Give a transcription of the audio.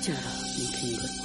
Cara 歌